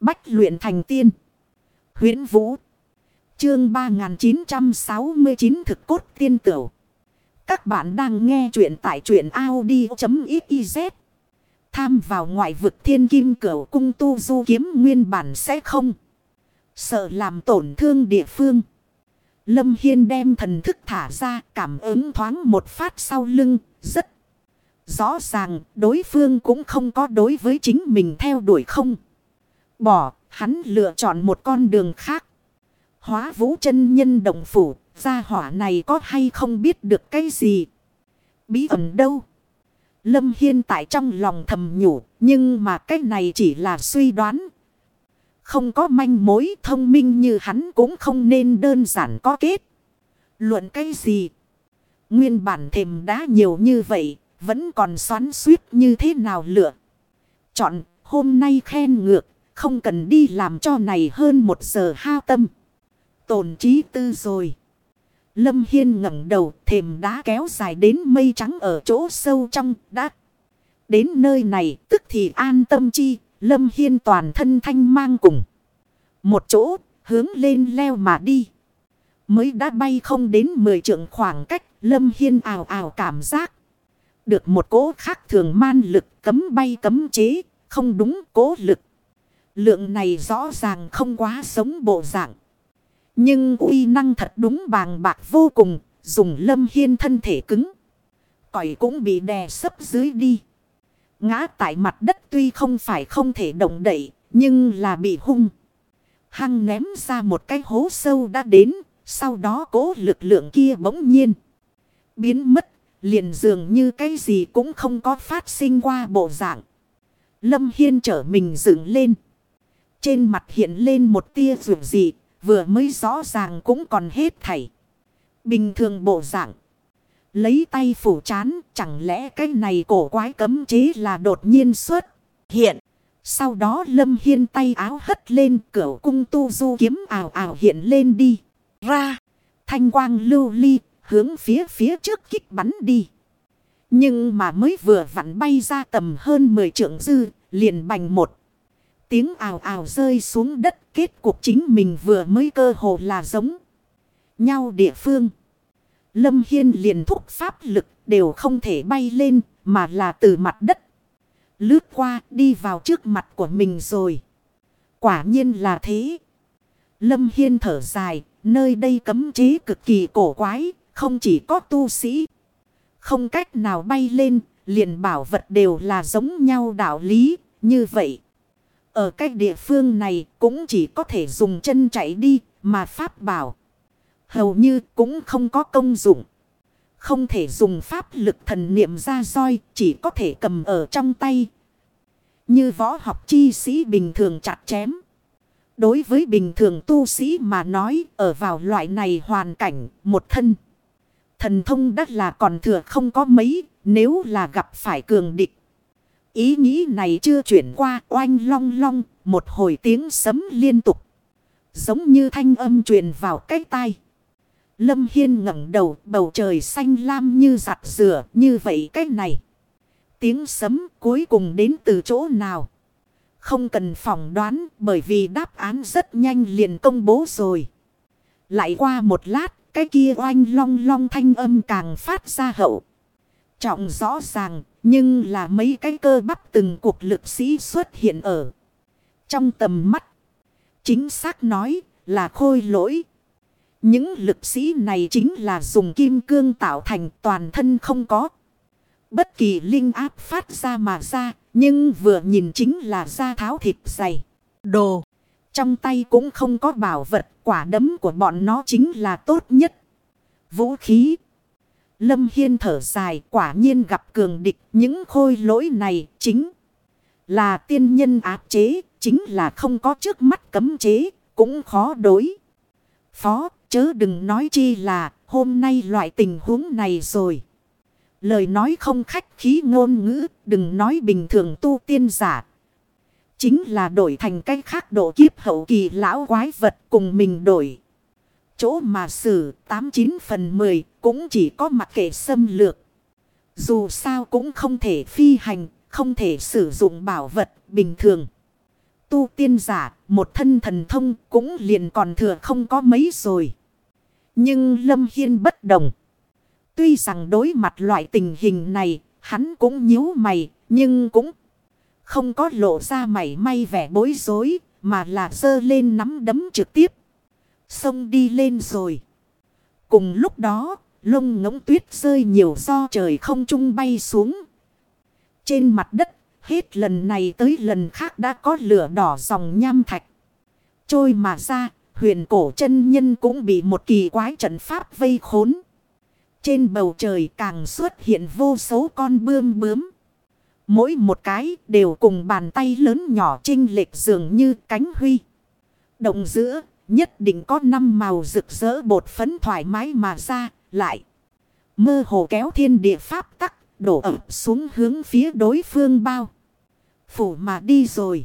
Bách luyện thành tiên. huyễn Vũ. Chương 3969 thực cốt tiên tửu. Các bạn đang nghe truyện tại truyện Audi.xyz. Tham vào ngoại vực thiên kim cửu cung tu du kiếm nguyên bản sẽ không. Sợ làm tổn thương địa phương. Lâm Hiên đem thần thức thả ra, cảm ứng thoáng một phát sau lưng. Rất rõ ràng đối phương cũng không có đối với chính mình theo đuổi không. Bỏ, hắn lựa chọn một con đường khác. Hóa vũ chân nhân động phủ. Gia hỏa này có hay không biết được cái gì. Bí ẩn đâu. Lâm Hiên tại trong lòng thầm nhủ. Nhưng mà cái này chỉ là suy đoán. Không có manh mối thông minh như hắn cũng không nên đơn giản có kết. Luận cái gì? Nguyên bản thềm đá nhiều như vậy. Vẫn còn xoắn suýt như thế nào lựa. Chọn, hôm nay khen ngược. Không cần đi làm cho này hơn một giờ hao tâm. Tổn trí tư rồi. Lâm Hiên ngẩng đầu, thềm đá kéo dài đến mây trắng ở chỗ sâu trong đá. Đến nơi này, tức thì an tâm chi. Lâm Hiên toàn thân thanh mang cùng. Một chỗ, hướng lên leo mà đi. Mới đã bay không đến 10 trượng khoảng cách. Lâm Hiên ảo ảo cảm giác. Được một cố khác thường man lực cấm bay cấm chế. Không đúng cố lực. Lượng này rõ ràng không quá sống bộ dạng. Nhưng uy năng thật đúng bàng bạc vô cùng. Dùng lâm hiên thân thể cứng. Còi cũng bị đè sấp dưới đi. Ngã tại mặt đất tuy không phải không thể động đậy. Nhưng là bị hung. Hăng ném ra một cái hố sâu đã đến. Sau đó cố lực lượng kia bỗng nhiên. Biến mất. Liền dường như cái gì cũng không có phát sinh qua bộ dạng. Lâm Hiên trở mình dựng lên. Trên mặt hiện lên một tia rượu dị. Vừa mới rõ ràng cũng còn hết thảy. Bình thường bộ dạng. Lấy tay phủ chán. Chẳng lẽ cái này cổ quái cấm chế là đột nhiên xuất hiện. Sau đó lâm hiên tay áo hất lên, cửa cung tu du kiếm ảo ảo hiện lên đi. Ra. Thanh quang lưu ly, hướng phía phía trước kích bắn đi. Nhưng mà mới vừa vặn bay ra tầm hơn 10 trượng dư, liền bành một. Tiếng ào ào rơi xuống đất kết cục chính mình vừa mới cơ hồ là giống nhau địa phương. Lâm Hiên liền thúc pháp lực đều không thể bay lên mà là từ mặt đất. Lướt qua đi vào trước mặt của mình rồi. Quả nhiên là thế. Lâm Hiên thở dài, nơi đây cấm chế cực kỳ cổ quái, không chỉ có tu sĩ. Không cách nào bay lên, liền bảo vật đều là giống nhau đạo lý, như vậy. Ở cái địa phương này cũng chỉ có thể dùng chân chạy đi mà pháp bảo. Hầu như cũng không có công dụng. Không thể dùng pháp lực thần niệm ra roi, chỉ có thể cầm ở trong tay. Như võ học chi sĩ bình thường chặt chém. Đối với bình thường tu sĩ mà nói, ở vào loại này hoàn cảnh, một thân. Thần thông đắt là còn thừa không có mấy, nếu là gặp phải cường địch. Ý nghĩ này chưa chuyển qua oanh long long, một hồi tiếng sấm liên tục. Giống như thanh âm truyền vào cái tai. Lâm Hiên ngẩng đầu bầu trời xanh lam như giặt rửa như vậy cái này. Tiếng sấm cuối cùng đến từ chỗ nào? Không cần phỏng đoán bởi vì đáp án rất nhanh liền công bố rồi. Lại qua một lát, cái kia oanh long long thanh âm càng phát ra hậu. Trọng rõ ràng, nhưng là mấy cái cơ bắp từng cuộc lực sĩ xuất hiện ở. Trong tầm mắt, chính xác nói là khôi lỗi. Những lực sĩ này chính là dùng kim cương tạo thành toàn thân không có. Bất kỳ linh áp phát ra mà ra, nhưng vừa nhìn chính là da tháo thịt dày. Đồ, trong tay cũng không có bảo vật, quả đấm của bọn nó chính là tốt nhất. Vũ khí. Lâm Hiên thở dài quả nhiên gặp cường địch những khôi lỗi này chính là tiên nhân áp chế, chính là không có trước mắt cấm chế, cũng khó đối. Phó, chớ đừng nói chi là hôm nay loại tình huống này rồi. Lời nói không khách khí ngôn ngữ, đừng nói bình thường tu tiên giả. Chính là đổi thành cách khác độ kiếp hậu kỳ lão quái vật cùng mình đổi. Chỗ mà xử 89 phần 10 cũng chỉ có mặc kệ xâm lược. Dù sao cũng không thể phi hành, không thể sử dụng bảo vật bình thường. tu tiên giả, một thân thần thông cũng liền còn thừa không có mấy rồi. Nhưng Lâm Hiên bất đồng. Tuy rằng đối mặt loại tình hình này, hắn cũng nhíu mày, nhưng cũng không có lộ ra mày may vẻ bối rối, mà là dơ lên nắm đấm trực tiếp. Xông đi lên rồi. Cùng lúc đó, lông ngỗng tuyết rơi nhiều do trời không trung bay xuống. Trên mặt đất, hết lần này tới lần khác đã có lửa đỏ dòng nham thạch. Trôi mà ra, huyền cổ chân nhân cũng bị một kỳ quái trận pháp vây khốn. Trên bầu trời càng xuất hiện vô số con bươm bướm. Mỗi một cái đều cùng bàn tay lớn nhỏ trinh lệch dường như cánh huy. Động giữa nhất định có năm màu rực rỡ bột phấn thoải mái mà ra lại. Mơ hồ kéo thiên địa pháp tắc đổ ập xuống hướng phía đối phương bao. Phủ mà đi rồi.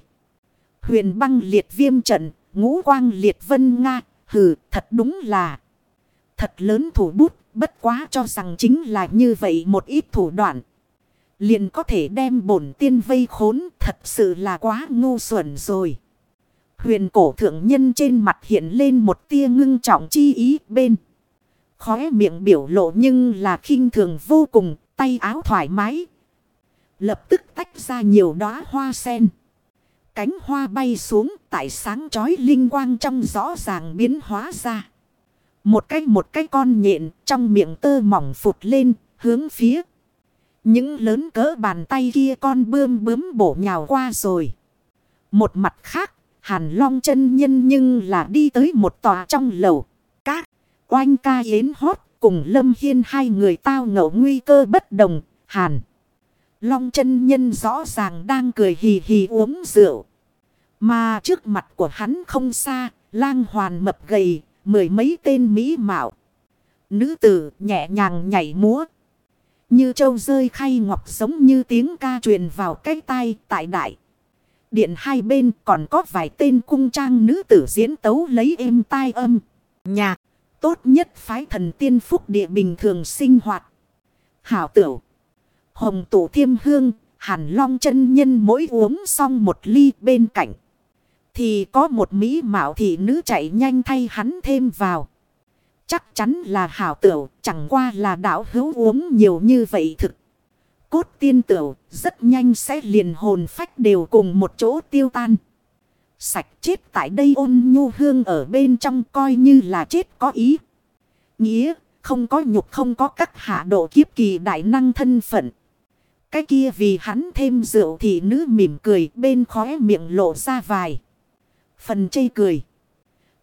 Huyền băng liệt viêm trận, ngũ quang liệt vân Nga, hừ, thật đúng là. Thật lớn thủ bút, bất quá cho rằng chính là như vậy một ít thủ đoạn. Liền có thể đem bổn tiên vây khốn, thật sự là quá ngu xuẩn rồi. Huyền cổ thượng nhân trên mặt hiện lên một tia ngưng trọng chi ý bên. Khóe miệng biểu lộ nhưng là khinh thường vô cùng, tay áo thoải mái. Lập tức tách ra nhiều đóa hoa sen. Cánh hoa bay xuống tại sáng chói linh quang trong rõ ràng biến hóa ra. Một cái một cái con nhện trong miệng tơ mỏng phụt lên hướng phía. Những lớn cỡ bàn tay kia con bươm bướm bổ nhào qua rồi. Một mặt khác, hàn long chân nhân nhưng là đi tới một tòa trong lầu. Các oanh ca yến hót cùng lâm hiên hai người tao ngẫu nguy cơ bất đồng. Hàn long chân nhân rõ ràng đang cười hì hì uống rượu. Mà trước mặt của hắn không xa, lang hoàn mập gầy, mười mấy tên mỹ mạo. Nữ tử nhẹ nhàng nhảy múa. Như châu rơi khay ngọc giống như tiếng ca truyền vào cái tai tại đại. Điện hai bên còn có vài tên cung trang nữ tử diễn tấu lấy êm tai âm. Nhạc, tốt nhất phái thần tiên phúc địa bình thường sinh hoạt. Hảo tửu, hồng tủ thiêm hương, hàn long chân nhân mỗi uống xong một ly bên cạnh. Thì có một mỹ mạo thị nữ chạy nhanh thay hắn thêm vào. Chắc chắn là hảo tửu, chẳng qua là đảo hữu uống nhiều như vậy thực. Cốt tiên tửu, rất nhanh sẽ liền hồn phách đều cùng một chỗ tiêu tan. Sạch chết tại đây ôn nhu hương ở bên trong coi như là chết có ý. Nghĩa, không có nhục không có các hạ độ kiếp kỳ đại năng thân phận. Cái kia vì hắn thêm rượu thì nữ mỉm cười bên khóe miệng lộ ra vài. Phần chây cười.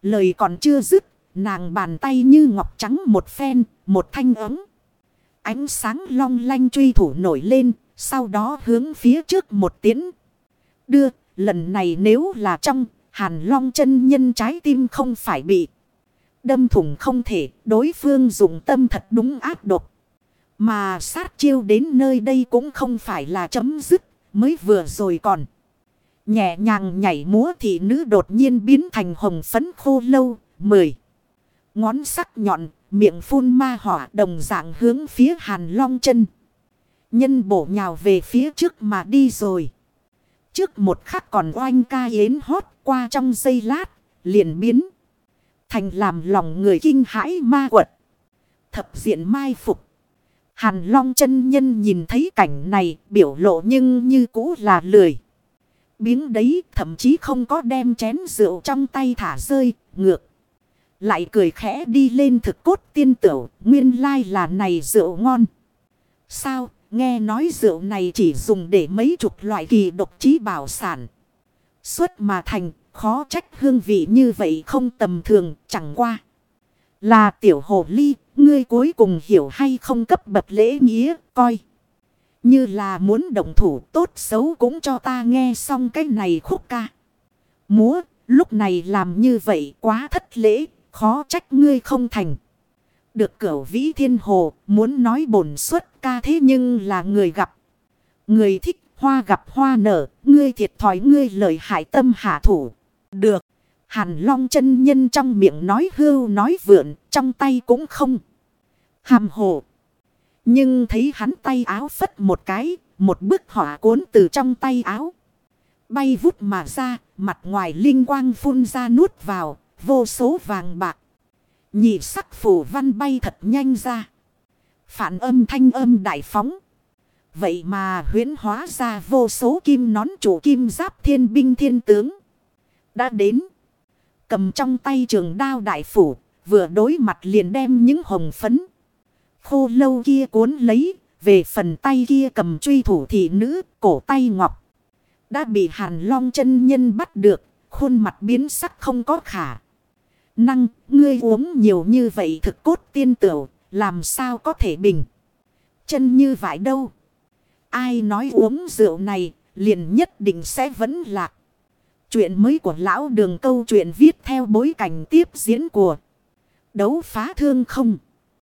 Lời còn chưa dứt Nàng bàn tay như ngọc trắng một phen, một thanh ấm. Ánh sáng long lanh truy thủ nổi lên, sau đó hướng phía trước một tiến. Đưa, lần này nếu là trong, hàn long chân nhân trái tim không phải bị. Đâm thủng không thể, đối phương dùng tâm thật đúng ác độc. Mà sát chiêu đến nơi đây cũng không phải là chấm dứt, mới vừa rồi còn. Nhẹ nhàng nhảy múa thì nữ đột nhiên biến thành hồng phấn khô lâu, mười. Ngón sắc nhọn, miệng phun ma hỏa đồng dạng hướng phía hàn long chân. Nhân bổ nhào về phía trước mà đi rồi. Trước một khắc còn oanh ca yến hót qua trong giây lát, liền biến. Thành làm lòng người kinh hãi ma quật. Thập diện mai phục. Hàn long chân nhân nhìn thấy cảnh này biểu lộ nhưng như cũ là lười. Biếng đấy thậm chí không có đem chén rượu trong tay thả rơi, ngược. Lại cười khẽ đi lên thực cốt tiên tửu, nguyên lai là này rượu ngon. Sao, nghe nói rượu này chỉ dùng để mấy chục loại kỳ độc trí bảo sản. Xuất mà thành, khó trách hương vị như vậy không tầm thường, chẳng qua. Là tiểu hồ ly, ngươi cuối cùng hiểu hay không cấp bậc lễ nghĩa, coi. Như là muốn động thủ tốt xấu cũng cho ta nghe xong cái này khúc ca. Múa, lúc này làm như vậy quá thất lễ, Khó trách ngươi không thành. Được cửu vĩ thiên hồ muốn nói bổn xuất ca thế nhưng là người gặp. Người thích hoa gặp hoa nở. Ngươi thiệt thòi ngươi lời hại tâm hạ thủ. Được. Hàn long chân nhân trong miệng nói hưu nói vượn. Trong tay cũng không. Hàm hồ. Nhưng thấy hắn tay áo phất một cái. Một bức họa cuốn từ trong tay áo. Bay vút mà ra, mặt ngoài linh quang phun ra nuốt vào, vô số vàng bạc. Nhị sắc phủ văn bay thật nhanh ra. Phản âm thanh âm đại phóng. Vậy mà huyến hóa ra vô số kim nón chủ kim giáp thiên binh thiên tướng. Đã đến. Cầm trong tay trường đao đại phủ. Vừa đối mặt liền đem những hồng phấn. Khô lâu kia cuốn lấy. Về phần tay kia cầm truy thủ thị nữ. Cổ tay ngọc. Đã bị hàn long chân nhân bắt được. Khuôn mặt biến sắc không có khả. Năng, ngươi uống nhiều như vậy thực cốt tiên tửu. Làm sao có thể bình. Chân như vậy đâu. Ai nói uống rượu này liền nhất định sẽ vẫn lạc. Chuyện mới của lão đường câu chuyện viết theo bối cảnh tiếp diễn của đấu phá thương không.